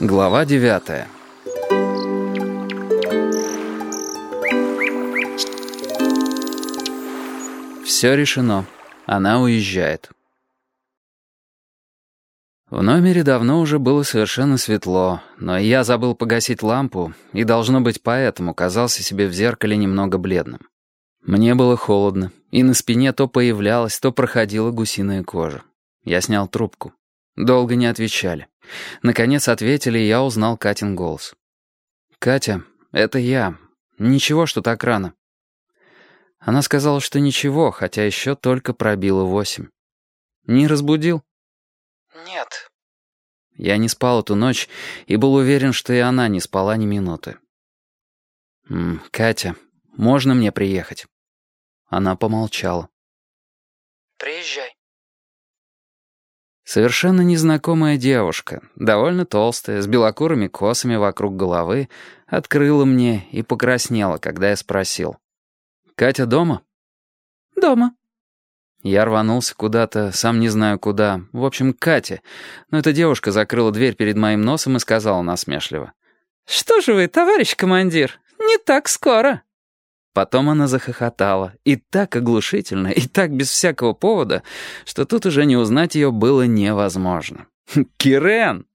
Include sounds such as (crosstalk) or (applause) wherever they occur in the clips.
Глава девятая. Все решено. Она уезжает. В номере давно уже было совершенно светло, но я забыл погасить лампу, и, должно быть, поэтому казался себе в зеркале немного бледным. Мне было холодно, и на спине то появлялась, то проходила гусиная кожа. Я снял трубку. Долго не отвечали. Наконец ответили, и я узнал Катин голос. «Катя, это я. Ничего, что так рано». Она сказала, что ничего, хотя еще только пробило восемь. «Не разбудил?» «Нет». Я не спал эту ночь и был уверен, что и она не спала ни минуты. «Катя, можно мне приехать?» Она помолчала. «Приезжай». Совершенно незнакомая девушка, довольно толстая, с белокурыми косами вокруг головы, открыла мне и покраснела, когда я спросил. «Катя дома?» «Дома». Я рванулся куда-то, сам не знаю куда. В общем, Катя. Но эта девушка закрыла дверь перед моим носом и сказала насмешливо. «Что же вы, товарищ командир, не так скоро». Потом она захохотала, и так оглушительно, и так без всякого повода, что тут уже не узнать ее было невозможно. (laughs) «Кирен!»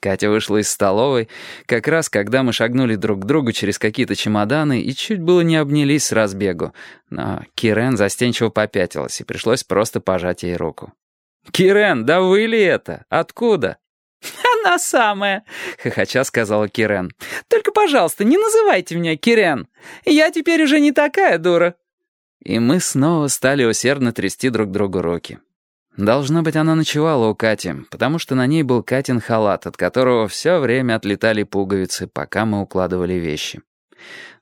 Катя вышла из столовой, как раз когда мы шагнули друг к другу через какие-то чемоданы и чуть было не обнялись с разбегу. Но Кирен застенчиво попятилась, и пришлось просто пожать ей руку. «Кирен, да вы ли это? Откуда?» «Она самая», — хохоча сказала Кирен. «Только, пожалуйста, не называйте меня Кирен. Я теперь уже не такая дура». И мы снова стали усердно трясти друг другу руки. Должно быть, она ночевала у Кати, потому что на ней был Катин халат, от которого все время отлетали пуговицы, пока мы укладывали вещи.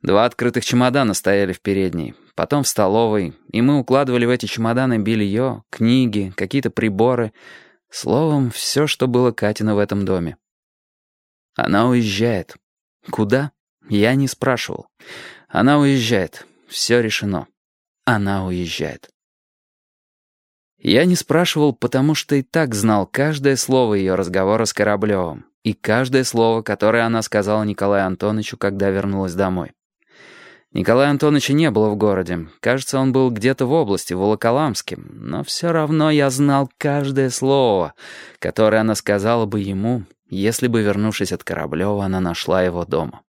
Два открытых чемодана стояли в передней, потом в столовой, и мы укладывали в эти чемоданы белье, книги, какие-то приборы — Словом, все, что было Катина в этом доме. Она уезжает. Куда? Я не спрашивал. Она уезжает. Все решено. Она уезжает. Я не спрашивал, потому что и так знал каждое слово ее разговора с Кораблевым и каждое слово, которое она сказала Николаю Антоновичу, когда вернулась домой. Николая Антоновича не было в городе. Кажется, он был где-то в области, в Волоколамске. Но все равно я знал каждое слово, которое она сказала бы ему, если бы, вернувшись от Кораблева, она нашла его дома.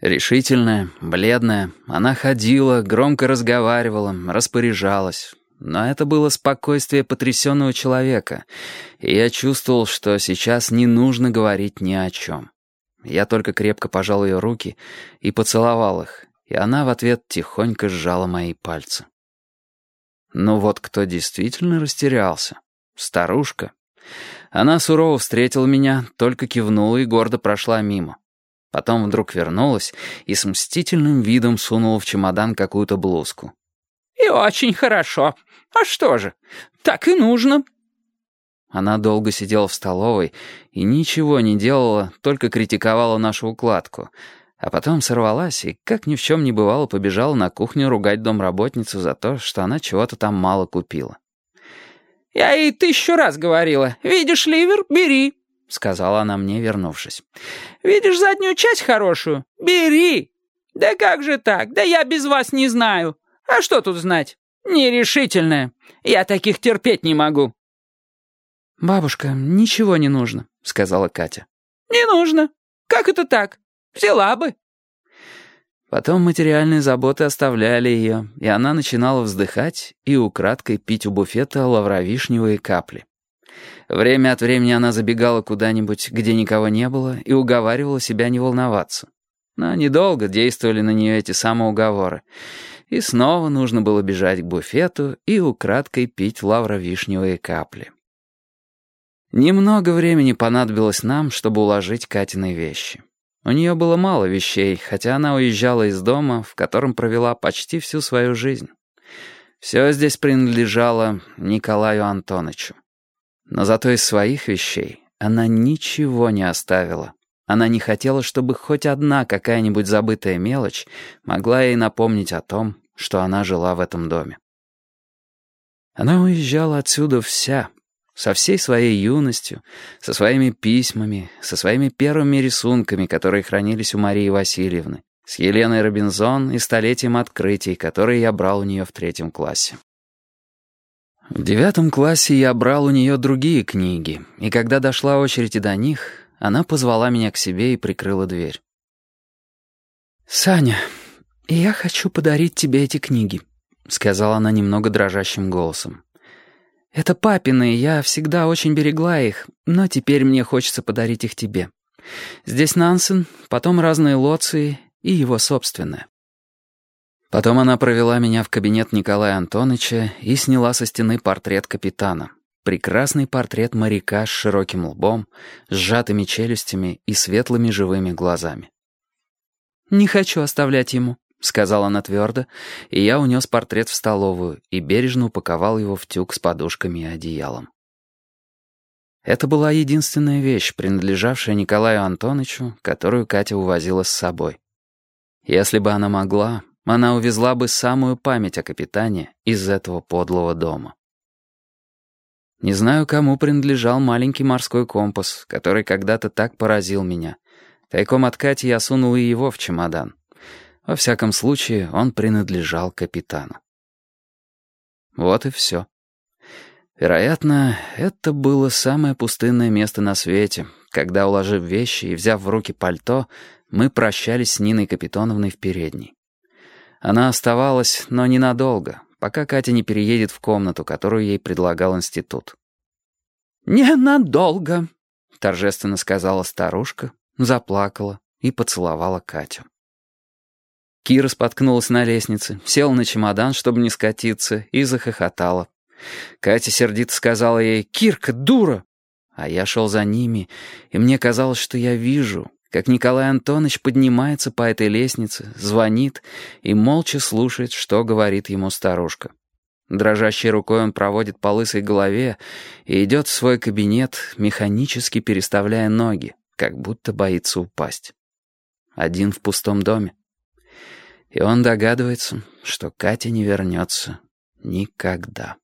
Решительная, бледная, она ходила, громко разговаривала, распоряжалась. Но это было спокойствие потрясенного человека, и я чувствовал, что сейчас не нужно говорить ни о чем. Я только крепко пожал ее руки и поцеловал их, и она в ответ тихонько сжала мои пальцы. Ну вот кто действительно растерялся? Старушка. Она сурово встретила меня, только кивнула и гордо прошла мимо. Потом вдруг вернулась и с мстительным видом сунула в чемодан какую-то блузку. «И очень хорошо. А что же, так и нужно», она долго сидела в столовой и ничего не делала, только критиковала нашу укладку. А потом сорвалась и, как ни в чем не бывало, побежала на кухню ругать домработницу за то, что она чего-то там мало купила. «Я ей тысячу раз говорила. Видишь ливер? Бери», — сказала она мне, вернувшись. «Видишь заднюю часть хорошую? Бери!» «Да как же так? Да я без вас не знаю. А что тут знать? Нерешительная. Я таких терпеть не могу». «Бабушка, ничего не нужно», — сказала Катя. «Не нужно. Как это так? Взяла бы». Потом материальные заботы оставляли ее, и она начинала вздыхать и украдкой пить у буфета лавровишневые капли. Время от времени она забегала куда-нибудь, где никого не было, и уговаривала себя не волноваться. Но недолго действовали на нее эти самоуговоры. И снова нужно было бежать к буфету и украдкой пить лавровишневые капли. Немного времени понадобилось нам, чтобы уложить Катины вещи. У нее было мало вещей, хотя она уезжала из дома, в котором провела почти всю свою жизнь. Все здесь принадлежало Николаю Антоновичу. Но зато из своих вещей она ничего не оставила. Она не хотела, чтобы хоть одна какая-нибудь забытая мелочь могла ей напомнить о том, что она жила в этом доме. Она уезжала отсюда вся — со всей своей юностью, со своими письмами, со своими первыми рисунками, которые хранились у Марии Васильевны, с Еленой Робинзон и столетием открытий, которые я брал у нее в третьем классе. В девятом классе я брал у нее другие книги, и когда дошла очередь и до них, она позвала меня к себе и прикрыла дверь. «Саня, я хочу подарить тебе эти книги», — сказала она немного дрожащим голосом. «Это папины, я всегда очень берегла их, но теперь мне хочется подарить их тебе. Здесь Нансен, потом разные лоции и его собственное». Потом она провела меня в кабинет Николая Антоновича и сняла со стены портрет капитана. Прекрасный портрет моряка с широким лбом, сжатыми челюстями и светлыми живыми глазами. «Не хочу оставлять ему», — сказала она твердо, и я унес портрет в столовую и бережно упаковал его в тюк с подушками и одеялом. Это была единственная вещь, принадлежавшая Николаю Антоновичу, которую Катя увозила с собой. Если бы она могла, она увезла бы самую память о капитане из этого подлого дома. Не знаю, кому принадлежал маленький морской компас, который когда-то так поразил меня. Тайком от Кати я сунул и его в чемодан. Во всяком случае, он принадлежал капитану. Вот и все. Вероятно, это было самое пустынное место на свете, когда, уложив вещи и взяв в руки пальто, мы прощались с Ниной Капитоновной в передней. Она оставалась, но ненадолго, пока Катя не переедет в комнату, которую ей предлагал институт. «Ненадолго», — торжественно сказала старушка, заплакала и поцеловала Катю. Кира споткнулась на лестнице, села на чемодан, чтобы не скатиться, и захохотала. Катя сердито сказала ей «Кирка, дура!» А я шел за ними, и мне казалось, что я вижу, как Николай Антонович поднимается по этой лестнице, звонит и молча слушает, что говорит ему старушка. Дрожащей рукой он проводит по лысой голове и идет в свой кабинет, механически переставляя ноги, как будто боится упасть. Один в пустом доме. И он догадывается, что Катя не вернется никогда.